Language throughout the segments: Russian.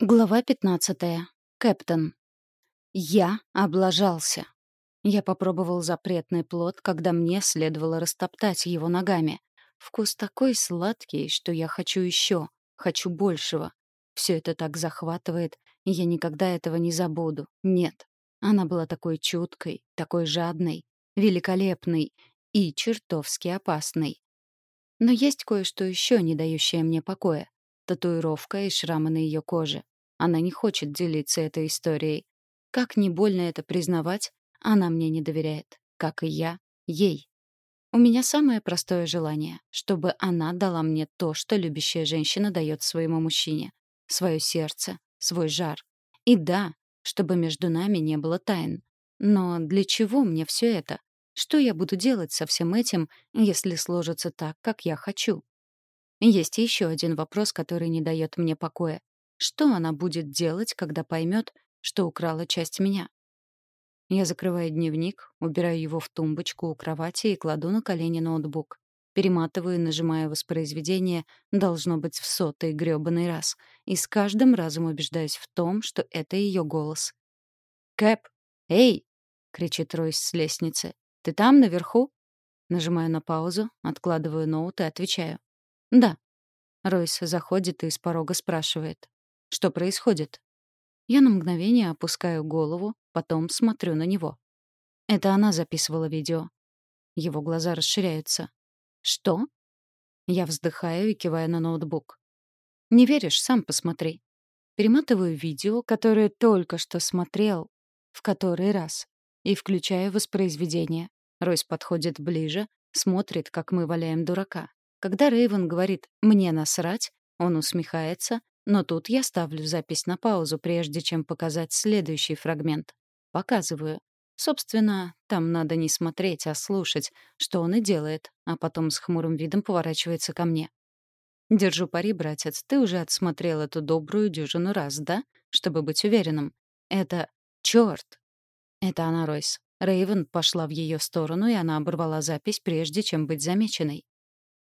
Глава 15. Кэптон. Я облажался. Я попробовал запретный плод, когда мне следовало растоптать его ногами. Вкус такой сладкий, что я хочу еще, хочу большего. Все это так захватывает, и я никогда этого не забуду. Нет. Она была такой чуткой, такой жадной, великолепной и чертовски опасной. Но есть кое-что еще, не дающее мне покоя татуировка и шрамы на ее коже. Она не хочет делиться этой историей. Как не больно это признавать, она мне не доверяет, как и я ей. У меня самое простое желание, чтобы она дала мне то, что любящая женщина дает своему мужчине. Свое сердце, свой жар. И да, чтобы между нами не было тайн. Но для чего мне все это? Что я буду делать со всем этим, если сложится так, как я хочу? Есть еще один вопрос, который не дает мне покоя. Что она будет делать, когда поймет, что украла часть меня? Я закрываю дневник, убираю его в тумбочку у кровати и кладу на колени ноутбук. Перематываю, нажимая воспроизведение, должно быть в сотый грёбаный раз. И с каждым разом убеждаюсь в том, что это ее голос. «Кэп! Эй!» — кричит Ройс с лестницы. «Ты там, наверху?» Нажимаю на паузу, откладываю ноут и отвечаю. «Да». Ройс заходит и с порога спрашивает. «Что происходит?» Я на мгновение опускаю голову, потом смотрю на него. Это она записывала видео. Его глаза расширяются. «Что?» Я вздыхаю и киваю на ноутбук. «Не веришь? Сам посмотри». Перематываю видео, которое только что смотрел, в который раз, и включаю воспроизведение. Ройс подходит ближе, смотрит, как мы валяем дурака. Когда Рейвен говорит «мне насрать», он усмехается, но тут я ставлю запись на паузу, прежде чем показать следующий фрагмент. Показываю. Собственно, там надо не смотреть, а слушать, что он и делает, а потом с хмурым видом поворачивается ко мне. «Держу пари, братец, ты уже отсмотрел эту добрую дюжину раз, да? Чтобы быть уверенным. Это... чёрт!» Это она, Ройс. Рейвен пошла в ее сторону, и она оборвала запись, прежде чем быть замеченной.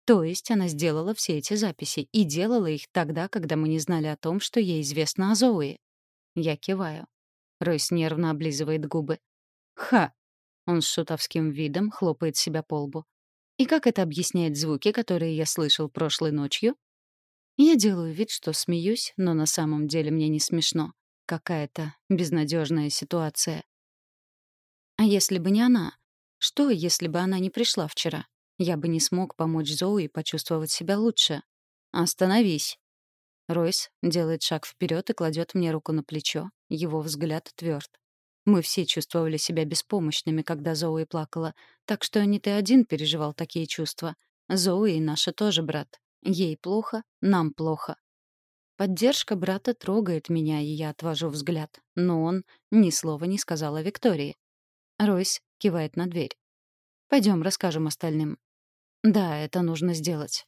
То есть она сделала все эти записи и делала их тогда, когда мы не знали о том, что ей известно о Зоуи. Я киваю. Ройс нервно облизывает губы. «Ха!» Он с шутовским видом хлопает себя по лбу. «И как это объясняет звуки, которые я слышал прошлой ночью?» Я делаю вид, что смеюсь, но на самом деле мне не смешно. Какая-то безнадежная ситуация. А если бы не она? Что, если бы она не пришла вчера? Я бы не смог помочь Зоуи почувствовать себя лучше. «Остановись!» Ройс делает шаг вперед и кладет мне руку на плечо. Его взгляд тверд. Мы все чувствовали себя беспомощными, когда Зоуи плакала, так что не ты один переживал такие чувства. Зоуи наша тоже брат. Ей плохо, нам плохо. Поддержка брата трогает меня, и я отвожу взгляд. Но он ни слова не сказал о Виктории. Ройс кивает на дверь. Пойдем, расскажем остальным. Да, это нужно сделать.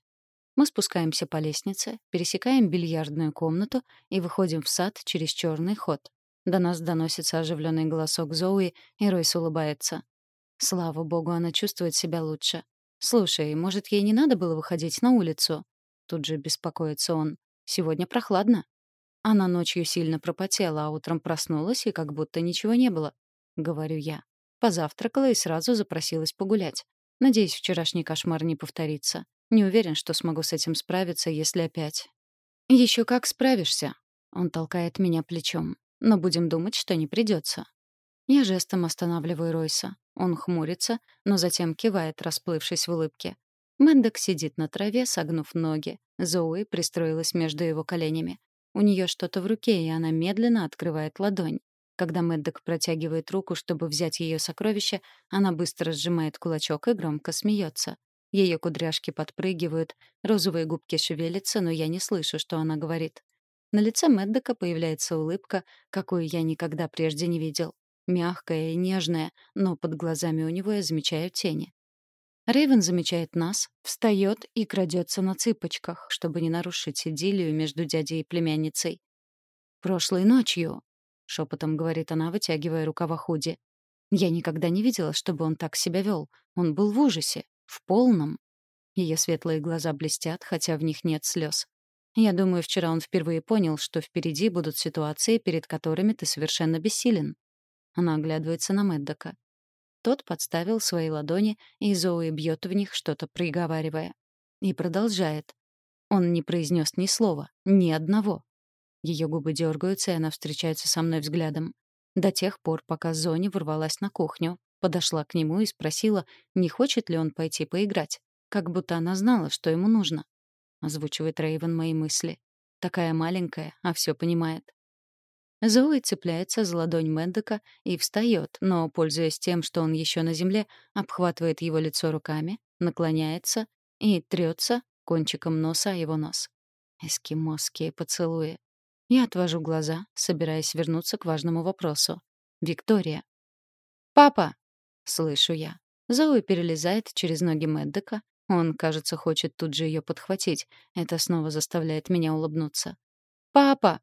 Мы спускаемся по лестнице, пересекаем бильярдную комнату и выходим в сад через черный ход. До нас доносится оживленный голосок Зоуи, и Ройс улыбается. Слава богу, она чувствует себя лучше. «Слушай, может, ей не надо было выходить на улицу?» Тут же беспокоится он. «Сегодня прохладно». Она ночью сильно пропотела, а утром проснулась, и как будто ничего не было. Говорю я. Позавтракала и сразу запросилась погулять. Надеюсь, вчерашний кошмар не повторится. Не уверен, что смогу с этим справиться, если опять. Еще как справишься. Он толкает меня плечом. Но будем думать, что не придется. Я жестом останавливаю Ройса. Он хмурится, но затем кивает, расплывшись в улыбке. Мэндок сидит на траве, согнув ноги. Зоуи пристроилась между его коленями. У нее что-то в руке, и она медленно открывает ладонь. Когда Мэддок протягивает руку, чтобы взять ее сокровище, она быстро сжимает кулачок и громко смеется. Ее кудряшки подпрыгивают, розовые губки шевелятся, но я не слышу, что она говорит. На лице Мэддока появляется улыбка, какую я никогда прежде не видел. Мягкая и нежная, но под глазами у него я замечаю тени. Рейвен замечает нас, встает и крадется на цыпочках, чтобы не нарушить идиллию между дядей и племянницей. «Прошлой ночью», — шепотом говорит она, вытягивая рукава худи. «Я никогда не видела, чтобы он так себя вел. Он был в ужасе. В полном». Ее светлые глаза блестят, хотя в них нет слез. Я думаю, вчера он впервые понял, что впереди будут ситуации, перед которыми ты совершенно бессилен. Она оглядывается на Мэддока. Тот подставил свои ладони, и Зоуи бьет в них, что-то приговаривая. И продолжает. Он не произнес ни слова, ни одного. Ее губы дергаются, и она встречается со мной взглядом. До тех пор, пока Зони ворвалась на кухню, подошла к нему и спросила, не хочет ли он пойти поиграть, как будто она знала, что ему нужно. Озвучивает Рейвен мои мысли. Такая маленькая, а все понимает. Зои цепляется за ладонь Мэддека и встает, но, пользуясь тем, что он еще на земле, обхватывает его лицо руками, наклоняется и трется кончиком носа о его нос. Эскимосские поцелуи. Я отвожу глаза, собираясь вернуться к важному вопросу. «Виктория». «Папа!» — слышу я. Зои перелезает через ноги Мэддека. Он, кажется, хочет тут же ее подхватить. Это снова заставляет меня улыбнуться. «Папа!»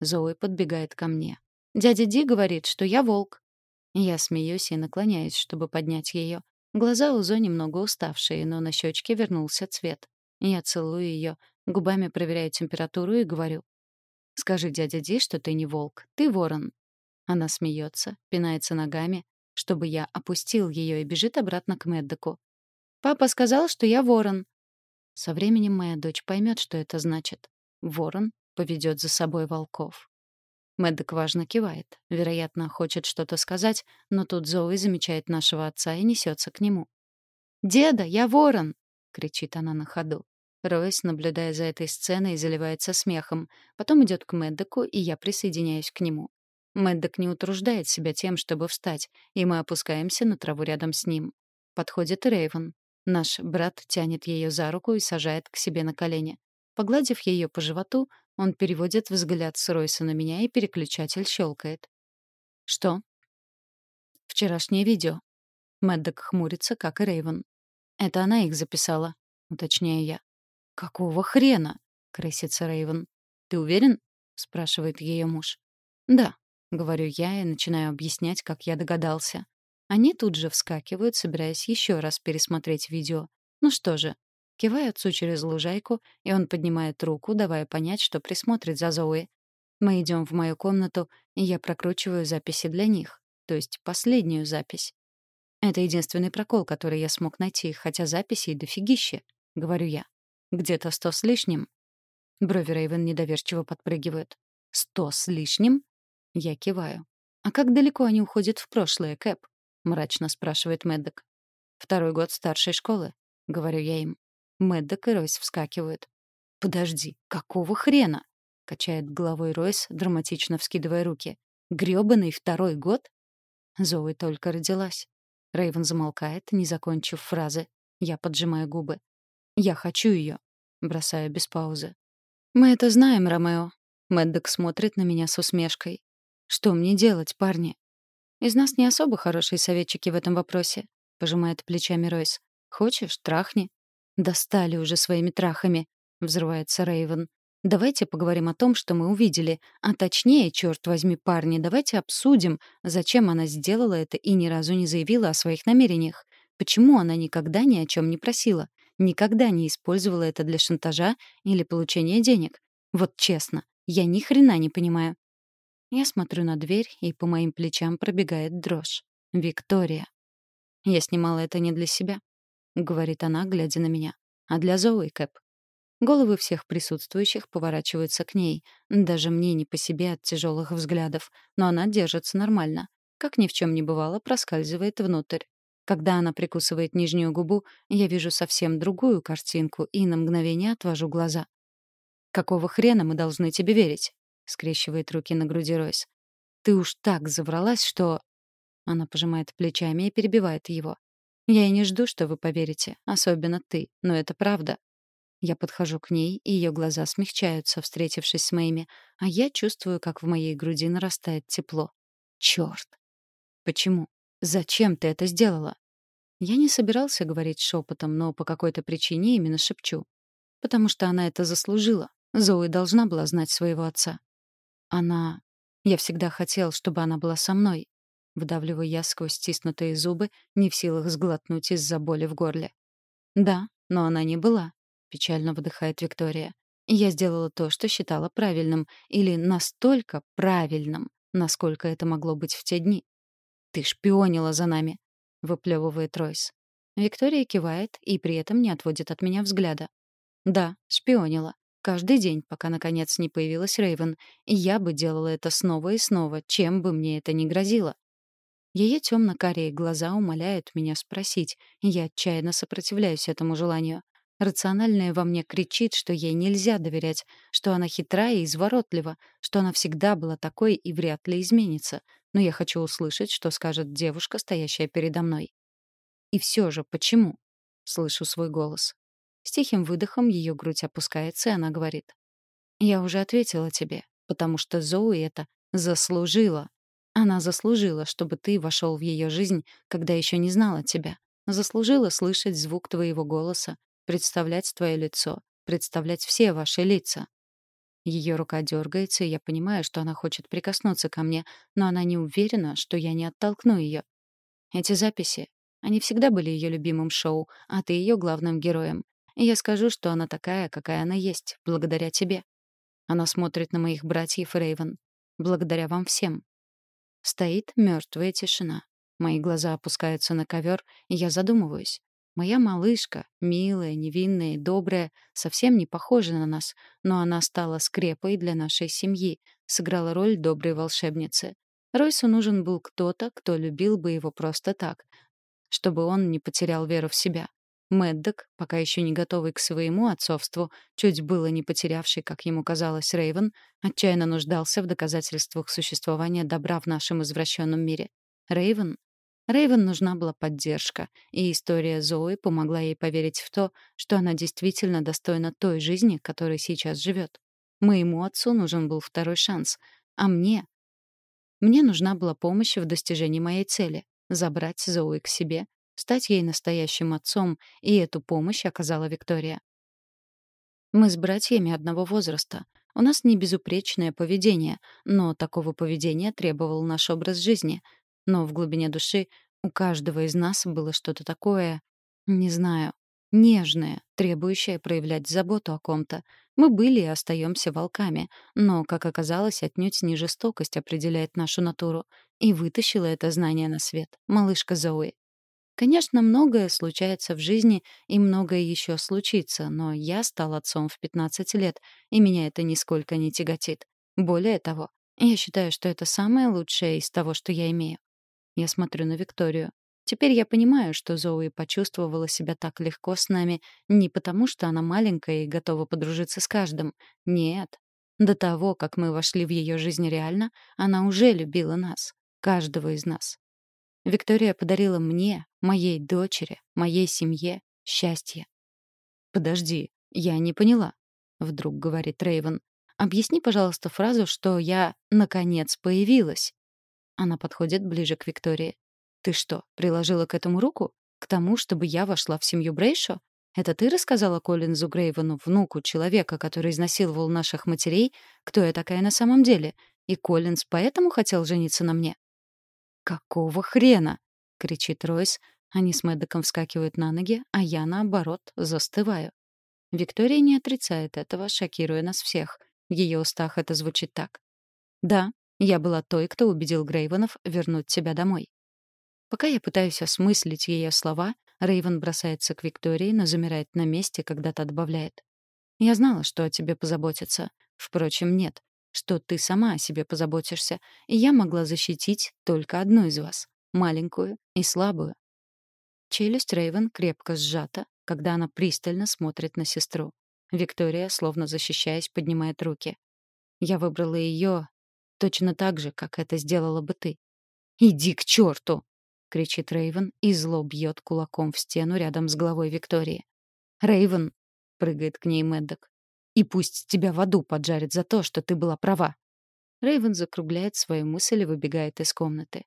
Зои подбегает ко мне. «Дядя Ди говорит, что я волк». Я смеюсь и наклоняюсь, чтобы поднять ее. Глаза у Зо немного уставшие, но на щечке вернулся цвет. Я целую ее, губами проверяю температуру и говорю. «Скажи дядя Ди, что ты не волк, ты ворон». Она смеется, пинается ногами, чтобы я опустил ее и бежит обратно к Мэддоку. «Папа сказал, что я ворон». Со временем моя дочь поймет, что это значит. Ворон поведет за собой волков. Мэддок важно кивает. Вероятно, хочет что-то сказать, но тут Зоуи замечает нашего отца и несется к нему. «Деда, я ворон!» кричит она на ходу. Ройс, наблюдая за этой сценой, заливается смехом. Потом идет к Мэддоку, и я присоединяюсь к нему. Мэддок не утруждает себя тем, чтобы встать, и мы опускаемся на траву рядом с ним. Подходит Рейвен. Наш брат тянет ее за руку и сажает к себе на колени. Погладив ее по животу, он переводит взгляд с Ройса на меня, и переключатель щелкает. «Что?» «Вчерашнее видео». Мэддок хмурится, как и Рейвен. Это она их записала, уточняю я. Какого хрена? крысится Рейвен. Ты уверен? спрашивает ее муж. Да, говорю я и начинаю объяснять, как я догадался. Они тут же вскакивают, собираясь еще раз пересмотреть видео. Ну что же, киваю отцу через лужайку, и он поднимает руку, давая понять, что присмотрит за Зои. Мы идем в мою комнату, и я прокручиваю записи для них, то есть последнюю запись. Это единственный прокол, который я смог найти, хотя записей дофигище, — говорю я. Где-то сто с лишним. Брови Рейвен недоверчиво подпрыгивают. «Сто с лишним?» Я киваю. «А как далеко они уходят в прошлое, Кэп?» — мрачно спрашивает Мэддок. «Второй год старшей школы», — говорю я им. Мэддок и Ройс вскакивают. «Подожди, какого хрена?» — качает головой Ройс, драматично вскидывая руки. «Грёбаный второй год?» Зои только родилась. Рейвен замолкает, не закончив фразы. Я поджимаю губы. «Я хочу ее», — бросаю без паузы. «Мы это знаем, Ромео». Мэддок смотрит на меня с усмешкой. «Что мне делать, парни?» «Из нас не особо хорошие советчики в этом вопросе», — пожимает плечами Ройс. «Хочешь, трахни». «Достали уже своими трахами», — взрывается Рейвен. Давайте поговорим о том, что мы увидели. А точнее, черт возьми, парни, давайте обсудим, зачем она сделала это и ни разу не заявила о своих намерениях. Почему она никогда ни о чем не просила? Никогда не использовала это для шантажа или получения денег? Вот честно, я ни хрена не понимаю. Я смотрю на дверь, и по моим плечам пробегает дрожь. Виктория. Я снимала это не для себя, говорит она, глядя на меня, а для Зоуи Кэп. Головы всех присутствующих поворачиваются к ней. Даже мне не по себе от тяжелых взглядов, но она держится нормально. Как ни в чем не бывало, проскальзывает внутрь. Когда она прикусывает нижнюю губу, я вижу совсем другую картинку и на мгновение отвожу глаза. «Какого хрена мы должны тебе верить?» — скрещивает руки на груди Ройс. «Ты уж так завралась, что...» Она пожимает плечами и перебивает его. «Я и не жду, что вы поверите, особенно ты, но это правда. Я подхожу к ней, и ее глаза смягчаются, встретившись с моими, а я чувствую, как в моей груди нарастает тепло. Черт! Почему? Зачем ты это сделала? Я не собирался говорить шепотом, но по какой-то причине именно шепчу. Потому что она это заслужила. Зои должна была знать своего отца. Она... Я всегда хотел, чтобы она была со мной. Вдавливаю я сквозь стиснутые зубы, не в силах сглотнуть из-за боли в горле. Да, но она не была. — печально выдыхает Виктория. Я сделала то, что считала правильным, или настолько правильным, насколько это могло быть в те дни. «Ты шпионила за нами», — выплевывает Ройс. Виктория кивает и при этом не отводит от меня взгляда. «Да, шпионила. Каждый день, пока наконец не появилась Рейвен, я бы делала это снова и снова, чем бы мне это ни грозило. Ее темно-карие глаза умоляют меня спросить, я отчаянно сопротивляюсь этому желанию. Рациональное во мне кричит, что ей нельзя доверять, что она хитрая и изворотлива, что она всегда была такой и вряд ли изменится. Но я хочу услышать, что скажет девушка, стоящая передо мной. И все же, почему? Слышу свой голос. С тихим выдохом ее грудь опускается, и она говорит. «Я уже ответила тебе, потому что Зоуи это заслужила. Она заслужила, чтобы ты вошел в ее жизнь, когда еще не знала тебя. Заслужила слышать звук твоего голоса, представлять твое лицо, представлять все ваши лица. Ее рука дергается, и я понимаю, что она хочет прикоснуться ко мне, но она не уверена, что я не оттолкну ее. Эти записи, они всегда были ее любимым шоу, а ты ее главным героем. И я скажу, что она такая, какая она есть, благодаря тебе. Она смотрит на моих братьев Рейвен. Благодаря вам всем. Стоит мертвая тишина. Мои глаза опускаются на ковер, и я задумываюсь. Моя малышка, милая, невинная и добрая, совсем не похожа на нас, но она стала скрепой для нашей семьи, сыграла роль доброй волшебницы. Ройсу нужен был кто-то, кто любил бы его просто так, чтобы он не потерял веру в себя. Мэддок, пока еще не готовый к своему отцовству, чуть было не потерявший, как ему казалось, Рейвен, отчаянно нуждался в доказательствах существования добра в нашем извращенном мире. Рейвен? Рейвен нужна была поддержка, и история Зои помогла ей поверить в то, что она действительно достойна той жизни, которой сейчас живет. Моему отцу нужен был второй шанс, а мне... Мне нужна была помощь в достижении моей цели — забрать Зои к себе стать ей настоящим отцом, и эту помощь оказала Виктория. Мы с братьями одного возраста. У нас не безупречное поведение, но такого поведения требовал наш образ жизни. Но в глубине души у каждого из нас было что-то такое, не знаю, нежное, требующее проявлять заботу о ком-то. Мы были и остаемся волками, но, как оказалось, отнюдь не жестокость определяет нашу натуру. И вытащила это знание на свет малышка Зои. Конечно, многое случается в жизни, и многое еще случится, но я стал отцом в 15 лет, и меня это нисколько не тяготит. Более того, я считаю, что это самое лучшее из того, что я имею. Я смотрю на Викторию. Теперь я понимаю, что Зоуи почувствовала себя так легко с нами не потому, что она маленькая и готова подружиться с каждым. Нет. До того, как мы вошли в ее жизнь реально, она уже любила нас. Каждого из нас. Виктория подарила мне, моей дочери, моей семье счастье. «Подожди, я не поняла», — вдруг говорит Рейвен. «Объясни, пожалуйста, фразу, что я, наконец, появилась». Она подходит ближе к Виктории. «Ты что, приложила к этому руку? К тому, чтобы я вошла в семью Брейшо? Это ты рассказала Коллинзу Грейвену, внуку человека, который изнасиловал наших матерей, кто я такая на самом деле? И Коллинз поэтому хотел жениться на мне?» «Какого хрена?» — кричит Ройс. Они с Мэддоком вскакивают на ноги, а я, наоборот, застываю. Виктория не отрицает этого, шокируя нас всех. В ее устах это звучит так. «Да, я была той, кто убедил Грейвенов вернуть тебя домой». Пока я пытаюсь осмыслить ее слова, Рейвен бросается к Виктории, но замирает на месте, когда та добавляет. «Я знала, что о тебе позаботятся. Впрочем, нет что ты сама о себе позаботишься, и я могла защитить только одну из вас, маленькую и слабую. Челюсть Рейвен крепко сжата, когда она пристально смотрит на сестру. Виктория, словно защищаясь, поднимает руки. Я выбрала ее точно так же, как это сделала бы ты. «Иди к черту!» — кричит Рейвен и зло бьет кулаком в стену рядом с головой Виктории. «Рейвен!» — прыгает к ней Мэддок. И пусть тебя в аду поджарят за то, что ты была права. Рейвен закругляет свою мысль и выбегает из комнаты.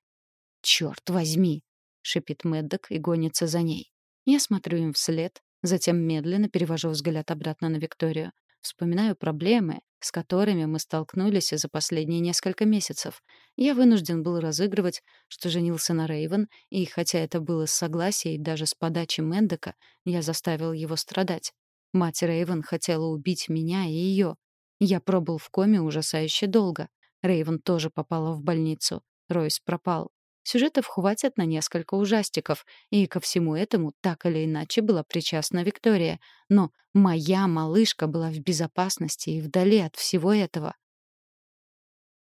«Черт возьми!» — шипит Мэддок и гонится за ней. Я смотрю им вслед, затем медленно перевожу взгляд обратно на Викторию. Вспоминаю проблемы, с которыми мы столкнулись за последние несколько месяцев. Я вынужден был разыгрывать, что женился на Рейвен, и хотя это было с согласия и даже с подачи Мэндека, я заставил его страдать. Мать Рейвен хотела убить меня и ее. Я пробыл в коме ужасающе долго. Рейвен тоже попала в больницу. Ройс пропал. Сюжетов хватит на несколько ужастиков, и ко всему этому так или иначе была причастна Виктория. Но моя малышка была в безопасности и вдали от всего этого.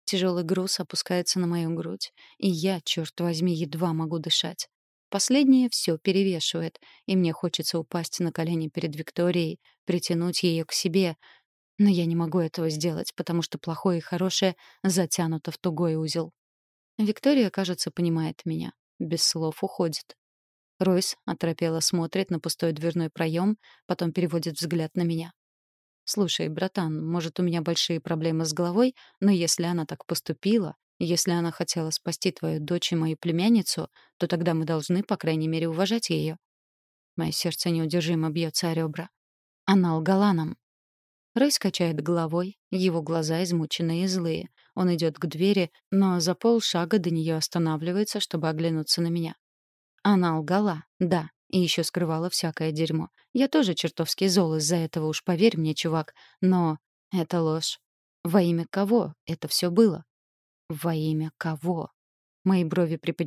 Тяжелый груз опускается на мою грудь, и я, черт возьми, едва могу дышать. Последнее все перевешивает, и мне хочется упасть на колени перед Викторией, притянуть ее к себе. Но я не могу этого сделать, потому что плохое и хорошее затянуто в тугой узел. Виктория, кажется, понимает меня. Без слов уходит. Ройс оторопело смотрит на пустой дверной проем, потом переводит взгляд на меня. «Слушай, братан, может, у меня большие проблемы с головой, но если она так поступила, если она хотела спасти твою дочь и мою племянницу, то тогда мы должны, по крайней мере, уважать ее». Мое сердце неудержимо бьется о ребра. Она лгала нам. Ройс качает головой, его глаза измученные и злые. Он идет к двери, но за полшага до нее останавливается, чтобы оглянуться на меня. Она лгала, да, и еще скрывала всякое дерьмо. Я тоже чертовски зол из-за этого, уж поверь мне, чувак. Но это ложь. Во имя кого это все было? Во имя кого? Мои брови приподнимаются.